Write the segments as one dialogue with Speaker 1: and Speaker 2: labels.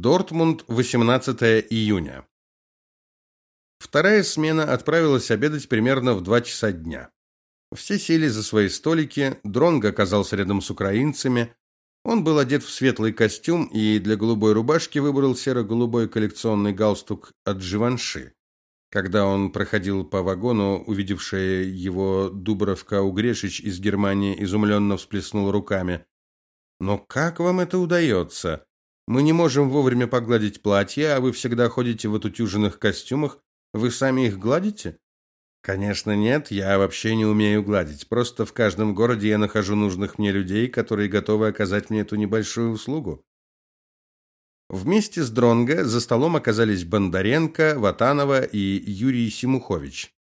Speaker 1: Дортмунд, 18 июня. Вторая смена отправилась обедать примерно в 2 часа дня. Все сели за свои столики, Дронго оказался рядом с украинцами. Он был одет в светлый костюм и для голубой рубашки выбрал серо-голубой коллекционный галстук от Живанши. Когда он проходил по вагону, увидевшая его Дубровка Угрешич из Германии изумленно всплеснула руками. "Но как вам это удается? Мы не можем вовремя погладить платье, а вы всегда ходите в отутюженных костюмах. Вы сами их гладите? Конечно, нет, я вообще не умею гладить. Просто в каждом городе я нахожу нужных мне людей, которые готовы оказать мне эту небольшую услугу. Вместе с Дронго за столом оказались Бондаренко, Ватанова и Юрий Симухович.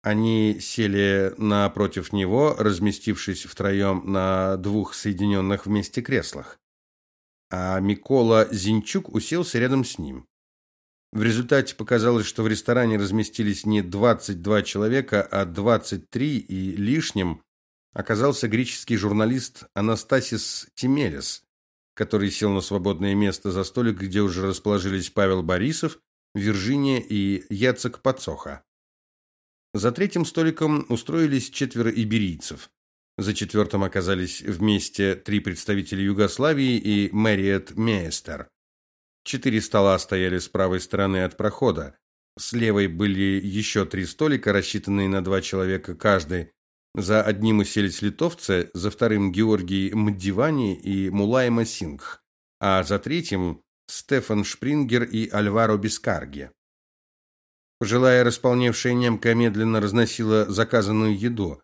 Speaker 1: Они сели напротив него, разместившись втроем на двух соединенных вместе креслах а Микола Зинчук уселся рядом с ним. В результате показалось, что в ресторане разместились не 22 человека, а 23 и лишним оказался греческий журналист Анастасис Тимелес, который сел на свободное место за столик, где уже расположились Павел Борисов, Виржиния и Яцек Пацоха. За третьим столиком устроились четверо иберийцев. За четвертым оказались вместе три представителя Югославии и Мэриет Мейстер. Четыре стола стояли с правой стороны от прохода. С левой были еще три столика, рассчитанные на два человека каждый. За одним уселись литовцы, за вторым Георгий Мдивани и Мулайма Сингх, а за третьим Стефан Шпрингер и Альваро Бискарги. Пожилая располневшая немка медленно разносила заказанную еду.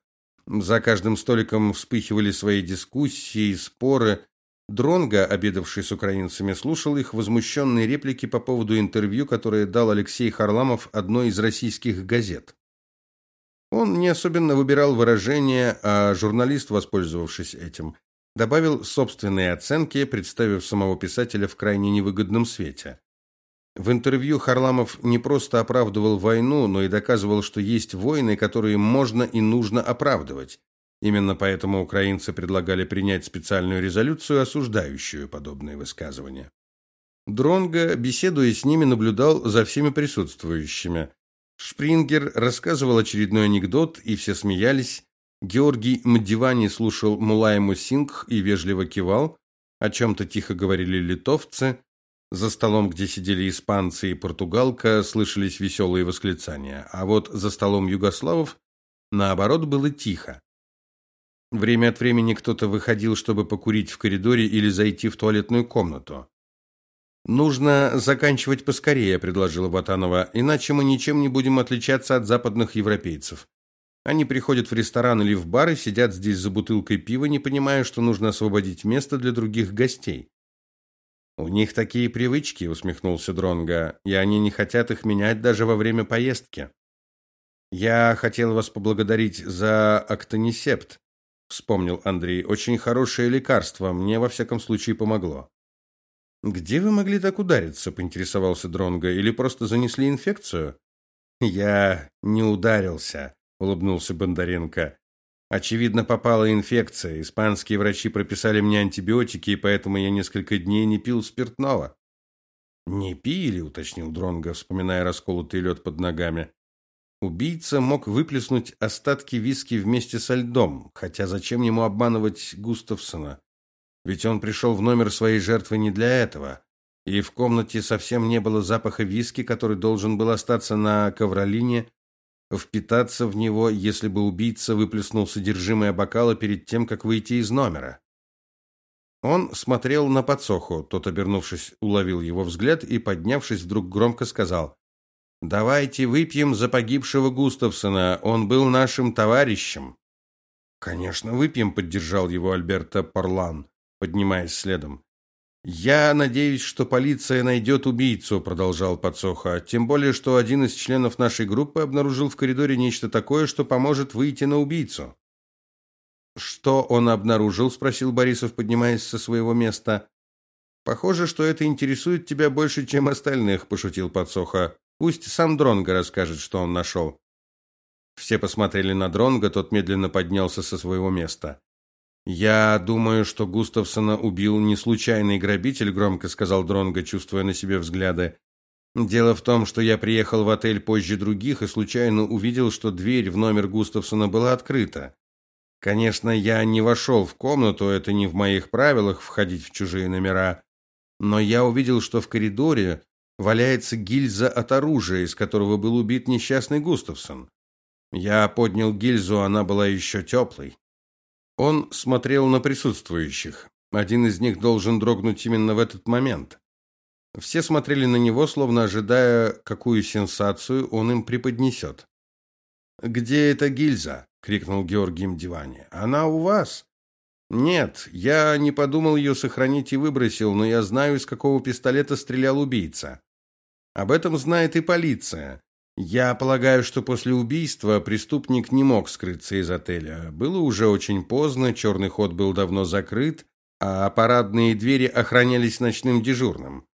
Speaker 1: За каждым столиком вспыхивали свои дискуссии, споры. Дронга, обедавший с украинцами, слушал их возмущенные реплики по поводу интервью, которое дал Алексей Харламов одной из российских газет. Он не особенно выбирал выражения, а журналист, воспользовавшись этим, добавил собственные оценки, представив самого писателя в крайне невыгодном свете. В интервью Харламов не просто оправдывал войну, но и доказывал, что есть войны, которые можно и нужно оправдывать. Именно поэтому украинцы предлагали принять специальную резолюцию, осуждающую подобные высказывания. Дронго, беседуя с ними, наблюдал за всеми присутствующими. Шпрингер рассказывал очередной анекдот, и все смеялись. Георгий Мдивани слушал Мулаему Сингх и вежливо кивал. О чем то тихо говорили литовцы. За столом, где сидели испанцы и португалка, слышались веселые восклицания, а вот за столом югославов наоборот было тихо. Время от времени кто-то выходил, чтобы покурить в коридоре или зайти в туалетную комнату. Нужно заканчивать поскорее, предложила Батанова, иначе мы ничем не будем отличаться от западных европейцев. Они приходят в ресторан или в бар и сидят здесь за бутылкой пива, не понимая, что нужно освободить место для других гостей. У них такие привычки, усмехнулся Дронга, и они не хотят их менять даже во время поездки. Я хотел вас поблагодарить за актонисепт, вспомнил Андрей. Очень хорошее лекарство, мне во всяком случае помогло. Где вы могли так удариться, поинтересовался Дронга, или просто занесли инфекцию? Я не ударился, улыбнулся Бондаренко. Очевидно, попала инфекция. Испанские врачи прописали мне антибиотики, и поэтому я несколько дней не пил спиртного. Не пили, уточнил Дронго, вспоминая расколотый лед под ногами. Убийца мог выплеснуть остатки виски вместе со льдом, хотя зачем ему обманывать Густавсона? Ведь он пришел в номер своей жертвы не для этого. И в комнате совсем не было запаха виски, который должен был остаться на ковролине впитаться в него, если бы убийца выплеснул содержимое бокала перед тем, как выйти из номера. Он смотрел на подсоху, тот, обернувшись, уловил его взгляд и, поднявшись, вдруг громко сказал: "Давайте выпьем за погибшего Густавсона, он был нашим товарищем". "Конечно, выпьем", поддержал его Альберто Парлан, поднимаясь следом. Я надеюсь, что полиция найдет убийцу, продолжал Подсоха. Тем более, что один из членов нашей группы обнаружил в коридоре нечто такое, что поможет выйти на убийцу. Что он обнаружил? спросил Борисов, поднимаясь со своего места. Похоже, что это интересует тебя больше, чем остальных, пошутил Подсоха. Пусть сам Дронго расскажет, что он нашел». Все посмотрели на Дронга, тот медленно поднялся со своего места. Я думаю, что Густавсона убил не случайный грабитель, громко сказал Дронго, чувствуя на себе взгляды. Дело в том, что я приехал в отель позже других и случайно увидел, что дверь в номер Густавсона была открыта. Конечно, я не вошел в комнату, это не в моих правилах входить в чужие номера, но я увидел, что в коридоре валяется гильза от оружия, из которого был убит несчастный Густавсон. Я поднял гильзу, она была еще теплой. Он смотрел на присутствующих. Один из них должен дрогнуть именно в этот момент. Все смотрели на него, словно ожидая, какую сенсацию он им преподнесет. «Где эта гильза?» — крикнул Георгий Мдивани. «Она у вас?» «Нет, я не подумал ее сохранить и выбросил, но я знаю, из какого пистолета стрелял убийца. Об этом знает и полиция. Я полагаю, что после убийства преступник не мог скрыться из отеля. Было уже очень поздно, черный ход был давно закрыт, а парадные двери охранялись ночным дежурным.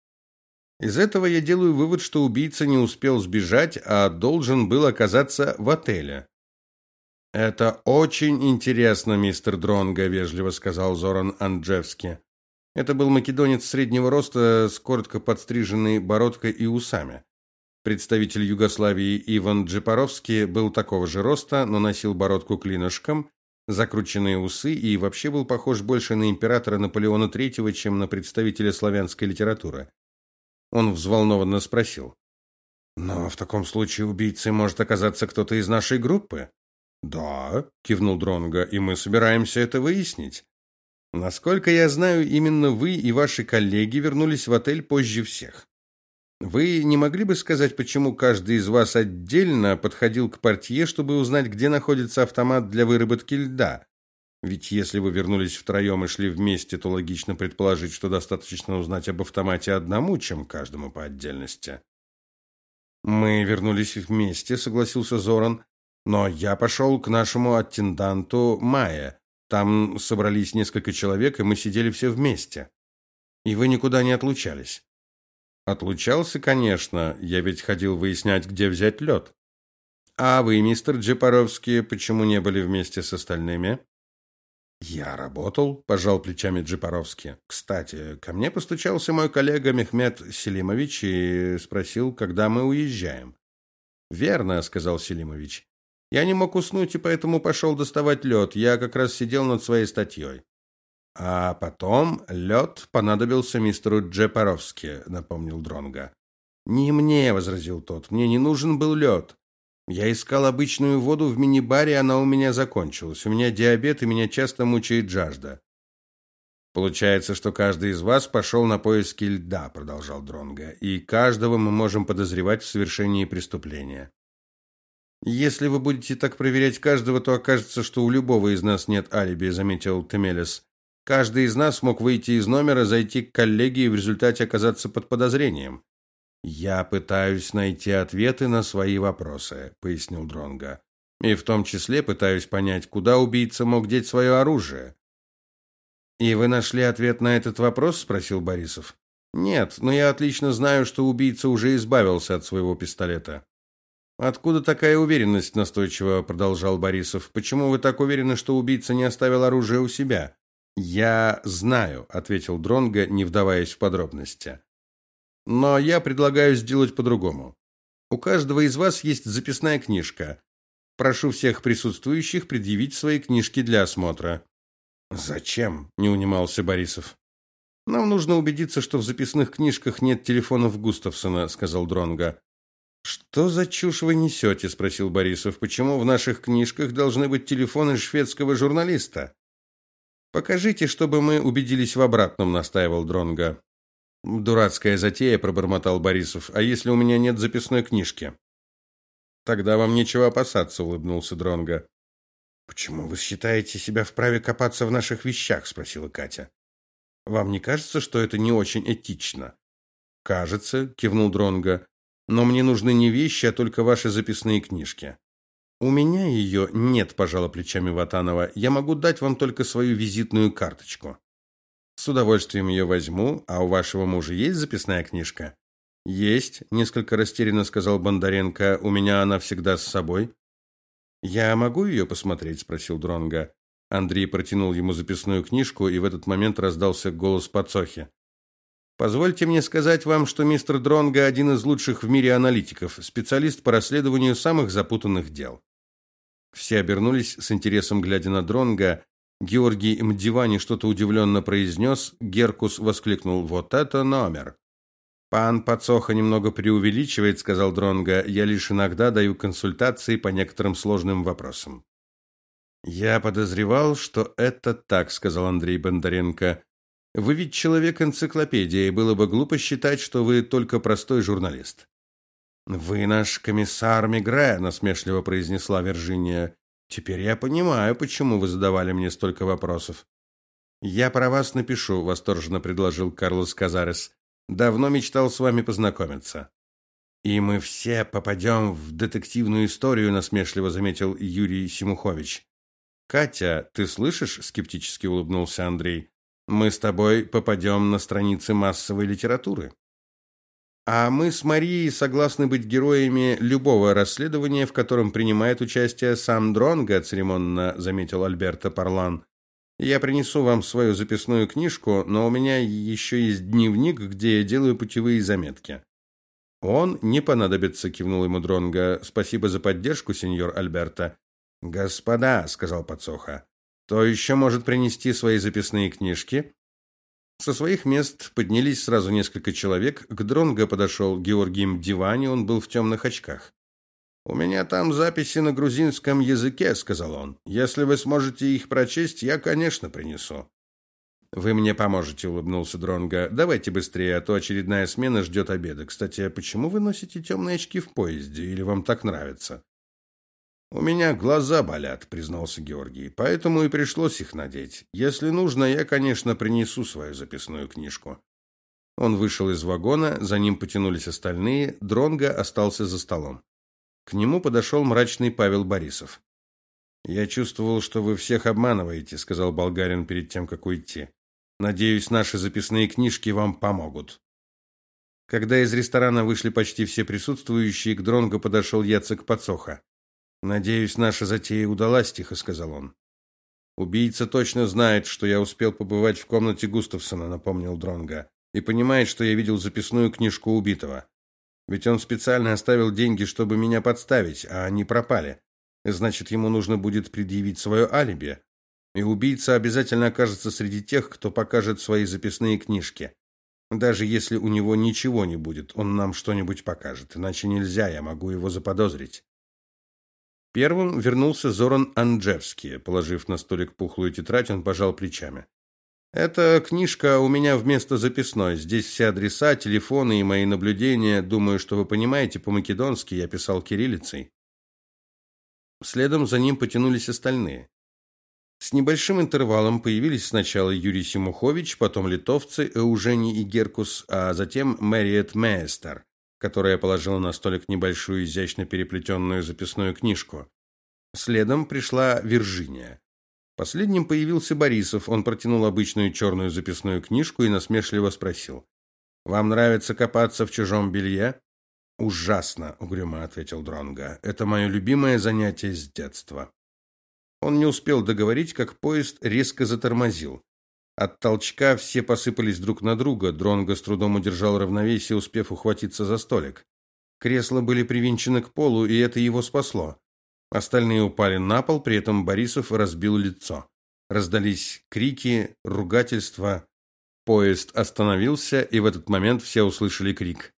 Speaker 1: Из этого я делаю вывод, что убийца не успел сбежать, а должен был оказаться в отеле. Это очень интересно, мистер Дронга, вежливо сказал Зоран Анджевски. Это был македонец среднего роста с коротко подстриженной бородкой и усами. Представитель Югославии Иван Джипаровский был такого же роста, но носил бородку клинышком, закрученные усы и вообще был похож больше на императора Наполеона III, чем на представителя славянской литературы. Он взволнованно спросил: "Но в таком случае убийцей может оказаться кто-то из нашей группы?" "Да", кивнул Дронга, "и мы собираемся это выяснить. Насколько я знаю, именно вы и ваши коллеги вернулись в отель позже всех. Вы не могли бы сказать, почему каждый из вас отдельно подходил к портье, чтобы узнать, где находится автомат для выработки льда? Ведь если вы вернулись втроем и шли вместе, то логично предположить, что достаточно узнать об автомате одному, чем каждому по отдельности. Мы вернулись вместе, согласился Зоран, но я пошел к нашему аттенданту Майе. Там собрались несколько человек, и мы сидели все вместе. И вы никуда не отлучались. Отлучался, конечно, я ведь ходил выяснять, где взять лед. А вы, мистер Джипаровский, почему не были вместе с остальными? Я работал, пожал плечами Джипаровский. Кстати, ко мне постучался мой коллега Мехмед Селимович и спросил, когда мы уезжаем. Верно, сказал Селимович. Я не мог уснуть и поэтому пошел доставать лед. Я как раз сидел над своей статьей. А потом лед понадобился мистеру Джепаровски, напомнил Дронга. Не мне, возразил тот. Мне не нужен был лед. Я искал обычную воду в мини-баре, она у меня закончилась. У меня диабет, и меня часто мучает жажда. Получается, что каждый из вас пошел на поиски льда, продолжал Дронга, и каждого мы можем подозревать в совершении преступления. Если вы будете так проверять каждого, то окажется, что у любого из нас нет алиби, заметил Темелес. Каждый из нас мог выйти из номера, зайти к коллеге и в результате оказаться под подозрением. Я пытаюсь найти ответы на свои вопросы, пояснил Дронга. И в том числе пытаюсь понять, куда убийца мог деть свое оружие. И вы нашли ответ на этот вопрос, спросил Борисов. Нет, но я отлично знаю, что убийца уже избавился от своего пистолета. Откуда такая уверенность, настойчиво продолжал Борисов. Почему вы так уверены, что убийца не оставил оружие у себя? Я знаю, ответил Дронга, не вдаваясь в подробности. Но я предлагаю сделать по-другому. У каждого из вас есть записная книжка. Прошу всех присутствующих предъявить свои книжки для осмотра. Зачем? не унимался Борисов. Нам нужно убедиться, что в записных книжках нет телефонов Густавсона, сказал Дронга. Что за чушь вы несете?» – спросил Борисов. Почему в наших книжках должны быть телефоны шведского журналиста? Покажите, чтобы мы убедились в обратном, настаивал Дронга. Дурацкая затея, пробормотал Борисов. А если у меня нет записной книжки? Тогда вам нечего опасаться, улыбнулся Дронга. Почему вы считаете себя вправе копаться в наших вещах, спросила Катя. Вам не кажется, что это не очень этично? Кажется, кивнул Дронга но мне нужны не вещи, а только ваши записные книжки. У меня ее нет, пожала плечами Ватанова. Я могу дать вам только свою визитную карточку. С удовольствием ее возьму, а у вашего мужа есть записная книжка? Есть, несколько растерянно сказал Бондаренко. У меня она всегда с собой. Я могу ее посмотреть, спросил Дронга. Андрей протянул ему записную книжку, и в этот момент раздался голос Пацохи. Позвольте мне сказать вам, что мистер Дронга один из лучших в мире аналитиков, специалист по расследованию самых запутанных дел. Все обернулись с интересом глядя на Дронга. Георгий Мдивани что-то удивленно произнес, Геркус воскликнул: "Вот это номер!" Пан Пацоха немного преувеличивает, сказал Дронга. Я лишь иногда даю консультации по некоторым сложным вопросам. Я подозревал, что это так, сказал Андрей Бондаренко. Вы ведь человек-энциклопедия, и было бы глупо считать, что вы только простой журналист. Вы наш комиссар Мигре, насмешливо произнесла Виржиния. Теперь я понимаю, почему вы задавали мне столько вопросов. Я про вас напишу, восторженно предложил Карлос Казарес. Давно мечтал с вами познакомиться. И мы все попадем в детективную историю, насмешливо заметил Юрий Симухович. Катя, ты слышишь? скептически улыбнулся Андрей. Мы с тобой попадем на страницы массовой литературы. А мы с Марией согласны быть героями любого расследования, в котором принимает участие сам Дронго, церемонно заметил Альберто Парлан. Я принесу вам свою записную книжку, но у меня еще есть дневник, где я делаю путевые заметки. Он не понадобится, кивнул ему Дронга. Спасибо за поддержку, сеньор Альберто. Господа, сказал Подсоха. Кто еще может принести свои записные книжки? Со своих мест поднялись сразу несколько человек. К Дронго подошел Георгий Мдивани, он был в темных очках. У меня там записи на грузинском языке, сказал он. Если вы сможете их прочесть, я, конечно, принесу. Вы мне поможете, улыбнулся Дронга. Давайте быстрее, а то очередная смена ждет обеда. Кстати, а почему вы носите темные очки в поезде или вам так нравится? У меня глаза болят, признался Георгий. Поэтому и пришлось их надеть. Если нужно, я, конечно, принесу свою записную книжку. Он вышел из вагона, за ним потянулись остальные, Дронга остался за столом. К нему подошел мрачный Павел Борисов. Я чувствовал, что вы всех обманываете, сказал болгарин перед тем, как уйти. Надеюсь, наши записные книжки вам помогут. Когда из ресторана вышли почти все присутствующие, к Дронго подошел Яцек Пацоха. Надеюсь, наша затея удалась, тихо сказал он. Убийца точно знает, что я успел побывать в комнате Густавсона, напомнил Дронга, и понимает, что я видел записную книжку убитого. Ведь он специально оставил деньги, чтобы меня подставить, а они пропали. Значит, ему нужно будет предъявить свое алиби. И убийца обязательно окажется среди тех, кто покажет свои записные книжки. Даже если у него ничего не будет, он нам что-нибудь покажет, иначе нельзя, я могу его заподозрить. Первым вернулся Зоран Анджевский. Положив на столик пухлую тетрадь, он пожал плечами. Эта книжка у меня вместо записной. Здесь все адреса, телефоны и мои наблюдения. Думаю, что вы понимаете по-македонски, я писал кириллицей. Следом за ним потянулись остальные. С небольшим интервалом появились сначала Юрий Симухович, потом литовцы Эужени и Геркус, а затем Мэриет Мейстер, которая положила на столик небольшую изящно переплетенную записную книжку. Следом пришла Виржиния. Последним появился Борисов. Он протянул обычную черную записную книжку и насмешливо спросил: "Вам нравится копаться в чужом белье?» "Ужасно", угрюмо ответил Дронга. "Это мое любимое занятие с детства". Он не успел договорить, как поезд резко затормозил. От толчка все посыпались друг на друга. Дронго с трудом удержал равновесие, успев ухватиться за столик. Кресла были привинчены к полу, и это его спасло. Остальные упали на пол, при этом Борисов разбил лицо. Раздались крики, ругательства. Поезд остановился, и в этот момент все услышали крик.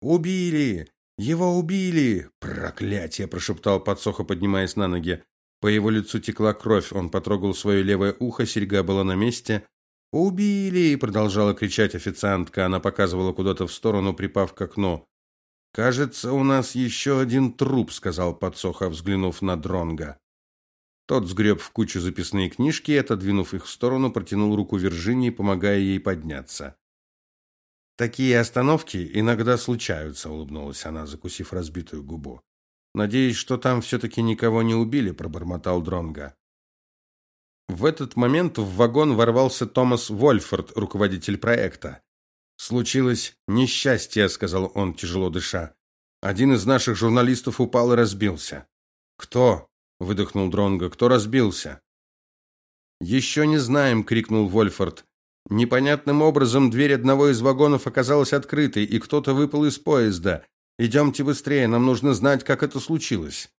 Speaker 1: «Убили! Его убили! Проклятие!» – прошептал Подсоха, поднимаясь на ноги. По его лицу текла кровь, он потрогал свое левое ухо, серьга была на месте. «Убили!» – продолжала кричать официантка, она показывала куда-то в сторону, припав к окну. Кажется, у нас еще один труп, сказал Подсоха, взглянув на Дронга. Тот сгреб в кучу записные книжки и, отодвинув их в сторону, протянул руку Виржинии, помогая ей подняться. Такие остановки иногда случаются, улыбнулась она, закусив разбитую губу. Надеюсь, что там все таки никого не убили, пробормотал Дронга. В этот момент в вагон ворвался Томас Вольфорд, руководитель проекта. Случилось несчастье, сказал он, тяжело дыша. Один из наших журналистов упал и разбился. Кто? выдохнул Дронго. Кто разбился? «Еще не знаем, крикнул Вольфорд. Непонятным образом дверь одного из вагонов оказалась открытой, и кто-то выпал из поезда. Идемте быстрее, нам нужно знать, как это случилось.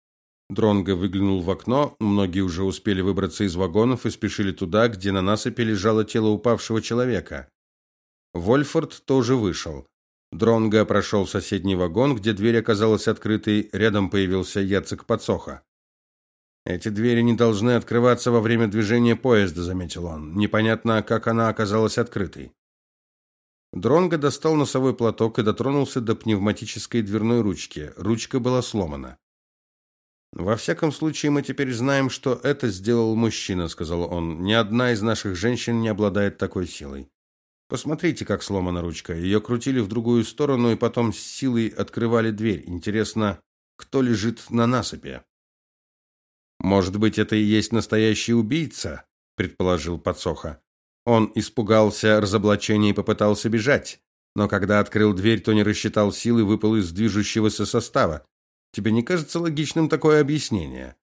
Speaker 1: Дронго выглянул в окно. Многие уже успели выбраться из вагонов и спешили туда, где на насыпи лежало тело упавшего человека. Вольфорд тоже вышел. Дронго прошел в соседний вагон, где дверь оказалась открытой, рядом появился Яцек Подсоха. Эти двери не должны открываться во время движения поезда, заметил он. Непонятно, как она оказалась открытой. Дронго достал носовой платок и дотронулся до пневматической дверной ручки. Ручка была сломана. Во всяком случае, мы теперь знаем, что это сделал мужчина, сказал он. Ни одна из наших женщин не обладает такой силой. Посмотрите, как сломана ручка. Ее крутили в другую сторону и потом с силой открывали дверь. Интересно, кто лежит на насыпи? Может быть, это и есть настоящий убийца, предположил Подсоха. Он испугался разоблачения и попытался бежать, но когда открыл дверь, то не рассчитал силы и выпал из движущегося состава. Тебе не кажется логичным такое объяснение?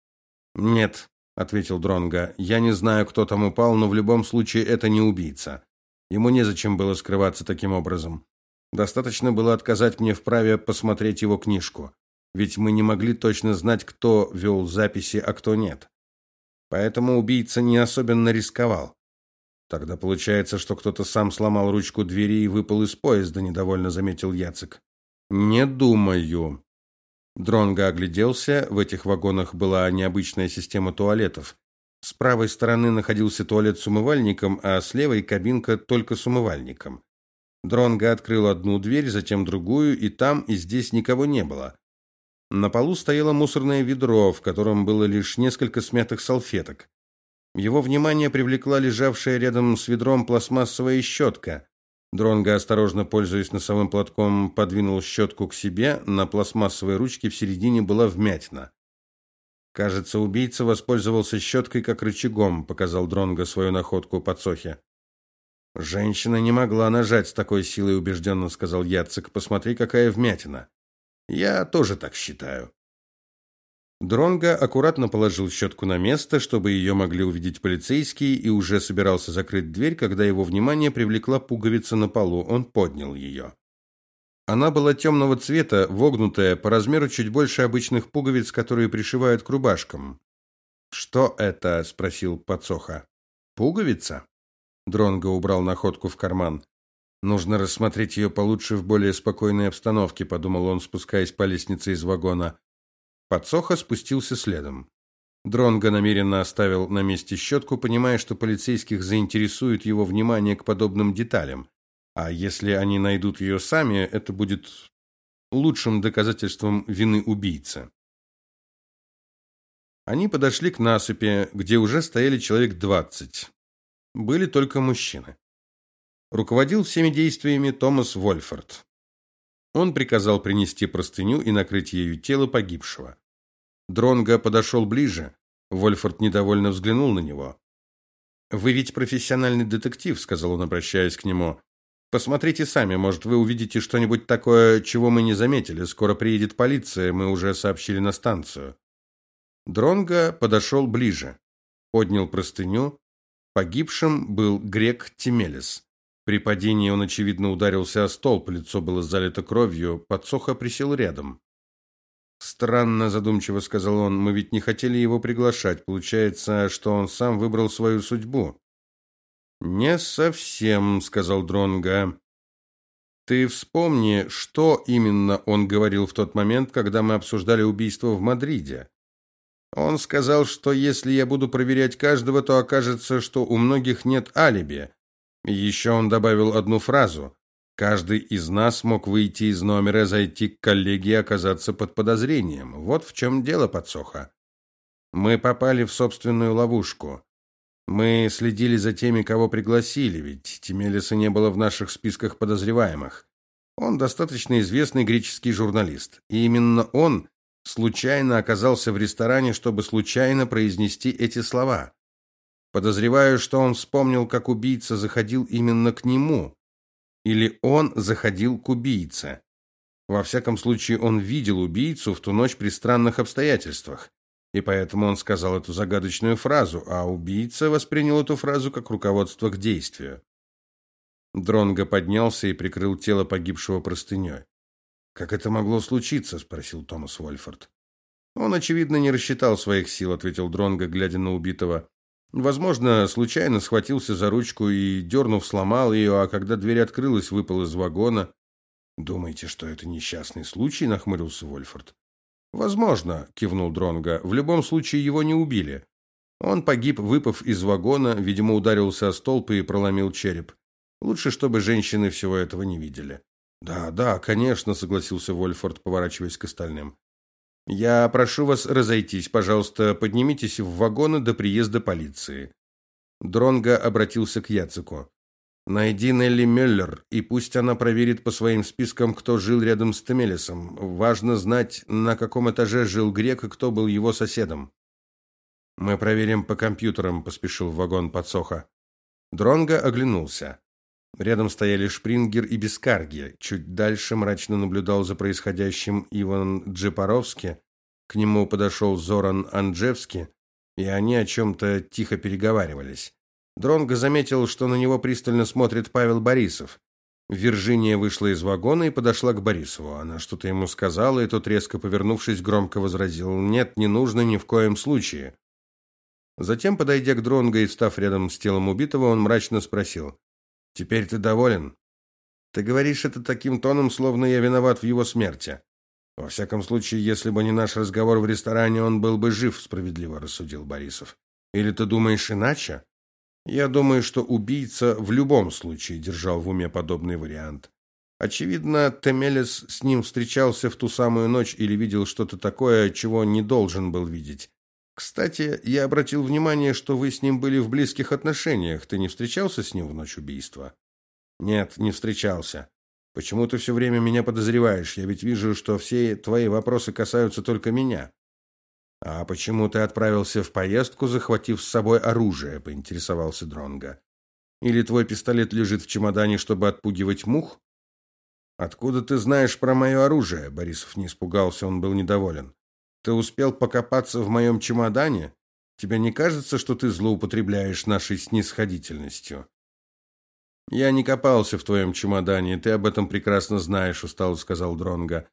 Speaker 1: Нет, ответил Дронга. Я не знаю, кто там упал, но в любом случае это не убийца. Ему незачем было скрываться таким образом. Достаточно было отказать мне в праве посмотреть его книжку, ведь мы не могли точно знать, кто вел записи, а кто нет. Поэтому убийца не особенно рисковал. Тогда получается, что кто-то сам сломал ручку двери и выпал из поезда, недовольно заметил Яцек. Не думаю, Дронго огляделся. В этих вагонах была необычная система туалетов. С правой стороны находился туалет с умывальником, а с левой кабинка только с умывальником. Дронго открыл одну дверь, затем другую, и там и здесь никого не было. На полу стояло мусорное ведро, в котором было лишь несколько смятых салфеток. Его внимание привлекла лежавшая рядом с ведром пластмассовая щетка. Дронго, осторожно пользуясь носовым платком, подвинул щетку к себе. На пластмассовой ручке в середине была вмятина. Кажется, убийца воспользовался щеткой как рычагом, показал Дронго свою находку подсохе. Женщина не могла нажать с такой силой, убежденно сказал Яцек. Посмотри, какая вмятина. Я тоже так считаю. Дронга аккуратно положил щетку на место, чтобы ее могли увидеть полицейские, и уже собирался закрыть дверь, когда его внимание привлекла пуговица на полу. Он поднял ее. Она была темного цвета, вогнутая, по размеру чуть больше обычных пуговиц, которые пришивают к рубашкам. Что это? спросил Подсоха. Пуговица? Дронго убрал находку в карман. Нужно рассмотреть ее получше в более спокойной обстановке, подумал он, спускаясь по лестнице из вагона. Подсоха спустился следом. Дронго намеренно оставил на месте щетку, понимая, что полицейских заинтересует его внимание к подобным деталям. А если они найдут ее сами, это будет лучшим доказательством вины убийцы. Они подошли к насыпи, где уже стояли человек двадцать. Были только мужчины. Руководил всеми действиями Томас Вольфорд. Он приказал принести простыню и накрыть ею тело погибшего. Дронго подошел ближе. Вольфорд недовольно взглянул на него. Вы ведь профессиональный детектив, сказал он, обращаясь к нему. Посмотрите сами, может, вы увидите что-нибудь такое, чего мы не заметили. Скоро приедет полиция, мы уже сообщили на станцию. Дронго подошел ближе, поднял простыню. Погибшим был грек Тимелис. При падении он очевидно ударился о столб, лицо было залито кровью, подсоха присел рядом. Странно, задумчиво сказал он. Мы ведь не хотели его приглашать. Получается, что он сам выбрал свою судьбу. Не совсем, сказал Дронга. Ты вспомни, что именно он говорил в тот момент, когда мы обсуждали убийство в Мадриде. Он сказал, что если я буду проверять каждого, то окажется, что у многих нет алиби. Еще он добавил одну фразу: каждый из нас мог выйти из номера, зайти к коллеге и оказаться под подозрением. Вот в чем дело, подсоха. Мы попали в собственную ловушку. Мы следили за теми, кого пригласили, ведь Тимелиса не было в наших списках подозреваемых. Он достаточно известный греческий журналист, и именно он случайно оказался в ресторане, чтобы случайно произнести эти слова. Подозреваю, что он вспомнил, как убийца заходил именно к нему, или он заходил к убийце. Во всяком случае, он видел убийцу в ту ночь при странных обстоятельствах. и поэтому он сказал эту загадочную фразу, а убийца воспринял эту фразу как руководство к действию. Дронго поднялся и прикрыл тело погибшего простыней. «Как это могло случиться?» – спросил Томас Вольфорд. «Он, очевидно, не рассчитал своих сил», – ответил Дронго, глядя на убитого. «Возможно, случайно схватился за ручку и, дернув, сломал ее, а когда дверь открылась, выпал из вагона». «Думаете, что это несчастный случай?» – нахмурился Вольфорд. «Возможно», – кивнул Дронго. «В любом случае его не убили. Он погиб, выпав из вагона, видимо, ударился о столб и проломил череп. Лучше, чтобы женщины всего этого не видели. Да, да, конечно, согласился Вольфорд, поворачиваясь к остальным. Я прошу вас разойтись, пожалуйста, поднимитесь в вагоны до приезда полиции. Дронга обратился к Яцику. Найди Нелли Мюллер, и пусть она проверит по своим спискам, кто жил рядом с Темелесом. Важно знать, на каком этаже жил грек и кто был его соседом. Мы проверим по компьютерам, поспешил в вагон подсоха. Дронга оглянулся. Рядом стояли Шпрингер и Бескарги. Чуть дальше мрачно наблюдал за происходящим Иван Джепаровский. К нему подошел Зоран Анджевский, и они о чем-то тихо переговаривались. Дронго заметил, что на него пристально смотрит Павел Борисов. Виржиния вышла из вагона и подошла к Борисову. Она что-то ему сказала, и тот, резко повернувшись, громко возразил «Нет, не нужно ни в коем случае». Затем, подойдя к Дронго и встав рядом с телом убитого, он мрачно спросил Теперь ты доволен? Ты говоришь это таким тоном, словно я виноват в его смерти. Во всяком случае, если бы не наш разговор в ресторане, он был бы жив, справедливо рассудил Борисов. Или ты думаешь иначе? Я думаю, что убийца в любом случае держал в уме подобный вариант. Очевидно, Темелес с ним встречался в ту самую ночь или видел что-то такое, чего не должен был видеть. Кстати, я обратил внимание, что вы с ним были в близких отношениях. Ты не встречался с ним в ночь убийства? Нет, не встречался. Почему ты все время меня подозреваешь? Я ведь вижу, что все твои вопросы касаются только меня. А почему ты отправился в поездку, захватив с собой оружие? поинтересовался Дронга. Или твой пистолет лежит в чемодане, чтобы отпугивать мух? Откуда ты знаешь про мое оружие? Борисов не испугался, он был недоволен. Ты успел покопаться в моем чемодане? Тебе не кажется, что ты злоупотребляешь нашей снисходительностью? Я не копался в твоем чемодане, ты об этом прекрасно знаешь, устало сказал Дронга.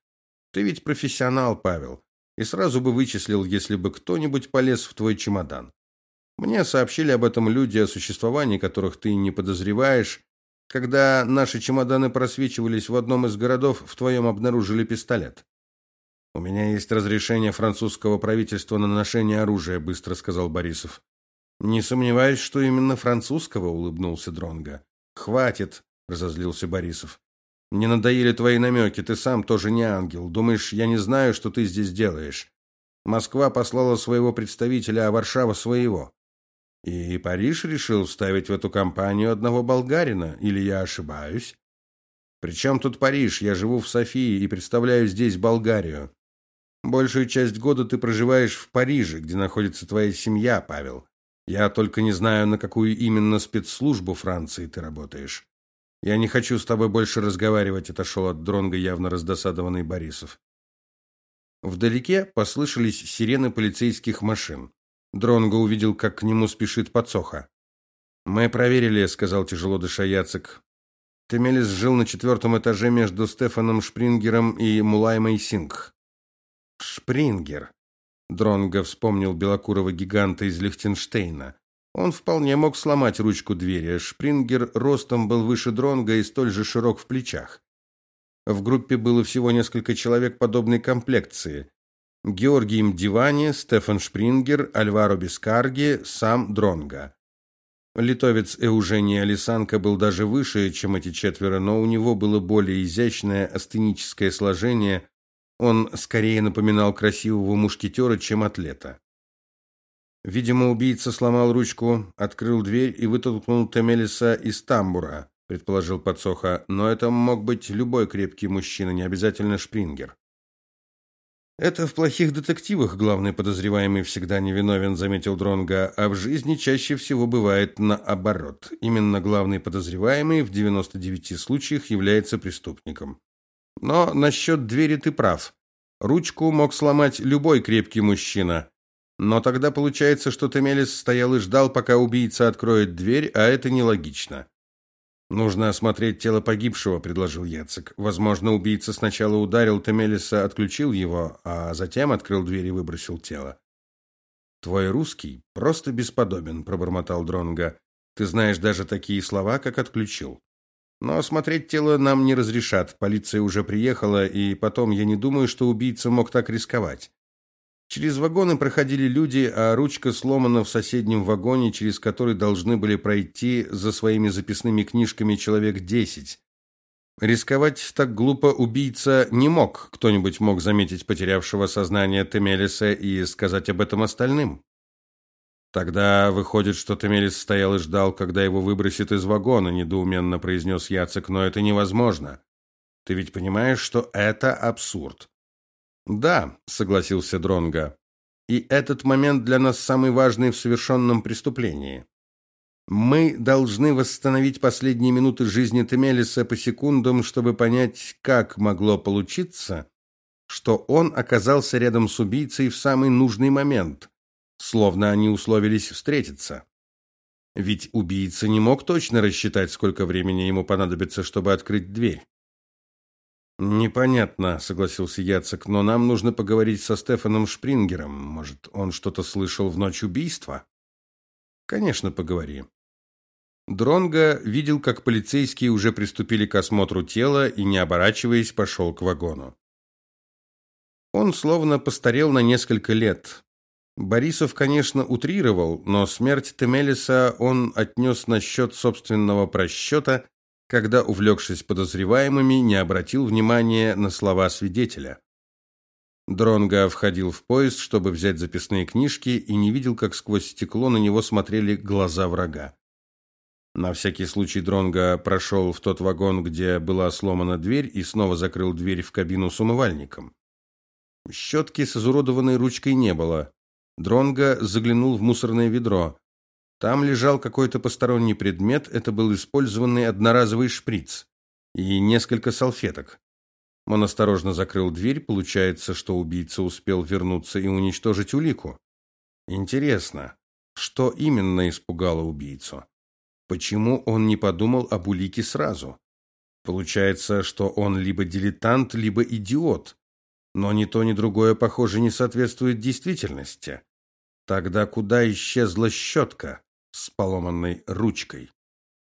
Speaker 1: Ты ведь профессионал, Павел, и сразу бы вычислил, если бы кто-нибудь полез в твой чемодан. Мне сообщили об этом люди, о существовании которых ты не подозреваешь. Когда наши чемоданы просвечивались в одном из городов, в твоем обнаружили пистолет. У меня есть разрешение французского правительства на ношение оружия, быстро сказал Борисов. Не сомневаюсь, что именно французского, улыбнулся Дронга. Хватит, разозлился Борисов. Не надоели твои намеки, ты сам тоже не ангел. Думаешь, я не знаю, что ты здесь делаешь? Москва послала своего представителя, а Варшава своего. И Париж решил вставить в эту компанию одного болгарина, или я ошибаюсь? Причем тут Париж? Я живу в Софии и представляю здесь Болгарию. Большую часть года ты проживаешь в Париже, где находится твоя семья, Павел. Я только не знаю, на какую именно спецслужбу Франции ты работаешь. Я не хочу с тобой больше разговаривать, отошел от Дронга явно раздосадованный Борисов. Вдалеке послышались сирены полицейских машин. Дронго увидел, как к нему спешит Подсоха. Мы проверили, сказал тяжело дыша Яцек. Темелис жил на четвертом этаже между Стефаном Шпрингером и Мулаймой Сингх. Шпрингер. Дронго вспомнил белокурого гиганта из Лихтенштейна. Он вполне мог сломать ручку двери. Шпрингер ростом был выше Дронга и столь же широк в плечах. В группе было всего несколько человек подобной комплекции. Георгий Мдивани, Стефан Шпрингер, Альваро Бескарги, сам Дронга. Литовец Эужений Алисанко был даже выше, чем эти четверо, но у него было более изящное астеническое сложение, он скорее напоминал красивого мушкетера, чем атлета. Видимо, убийца сломал ручку, открыл дверь и вытолкнул Темелиса из тамбура, предположил Подсоха, но это мог быть любой крепкий мужчина, не обязательно Шпрингер. Это в плохих детективах главный подозреваемый всегда невиновен, заметил Дронга, а в жизни чаще всего бывает наоборот. Именно главный подозреваемый в 99 случаях является преступником. Но насчет двери ты прав. Ручку мог сломать любой крепкий мужчина. Но тогда получается, что Темелис стоял и ждал, пока убийца откроет дверь, а это нелогично. Нужно осмотреть тело погибшего, предложил Яцек. Возможно, убийца сначала ударил Темелиса, отключил его, а затем открыл дверь и выбросил тело. Твой русский просто бесподобен, пробормотал Дронга. Ты знаешь даже такие слова, как отключил. Но осмотреть тело нам не разрешат. Полиция уже приехала, и потом я не думаю, что убийца мог так рисковать. Через вагоны проходили люди, а ручка сломана в соседнем вагоне, через который должны были пройти за своими записными книжками человек десять. Рисковать так глупо убийца не мог. Кто-нибудь мог заметить потерявшего сознание Темелиса и сказать об этом остальным. Тогда выходит, что Темелис стоял и ждал, когда его выбросят из вагона, недоуменно произнес Яцек, но это невозможно. Ты ведь понимаешь, что это абсурд. Да, согласился Дронга. И этот момент для нас самый важный в совершенном преступлении. Мы должны восстановить последние минуты жизни Темелиса по секундам, чтобы понять, как могло получиться, что он оказался рядом с убийцей в самый нужный момент, словно они условились встретиться. Ведь убийца не мог точно рассчитать, сколько времени ему понадобится, чтобы открыть дверь. Непонятно, согласился Яцек, но нам нужно поговорить со Стефаном Шпрингером. Может, он что-то слышал в ночь убийства? Конечно, поговори. Дронга видел, как полицейские уже приступили к осмотру тела и не оборачиваясь пошел к вагону. Он словно постарел на несколько лет. Борисов, конечно, утрировал, но смерть Темелиса он отнес на счет собственного просчета когда, увлекшись подозреваемыми, не обратил внимания на слова свидетеля. Дронга входил в поезд, чтобы взять записные книжки, и не видел, как сквозь стекло на него смотрели глаза врага. На всякий случай Дронга прошел в тот вагон, где была сломана дверь, и снова закрыл дверь в кабину с умывальником. Щетки с изуродованной ручкой не было. Дронга заглянул в мусорное ведро. Там лежал какой-то посторонний предмет, это был использованный одноразовый шприц и несколько салфеток. Он осторожно закрыл дверь, получается, что убийца успел вернуться и уничтожить улику. Интересно, что именно испугало убийцу? Почему он не подумал об улике сразу? Получается, что он либо дилетант, либо идиот. Но ни то, ни другое, похоже, не соответствует действительности. Тогда куда исчезла щетка? с поломанной ручкой.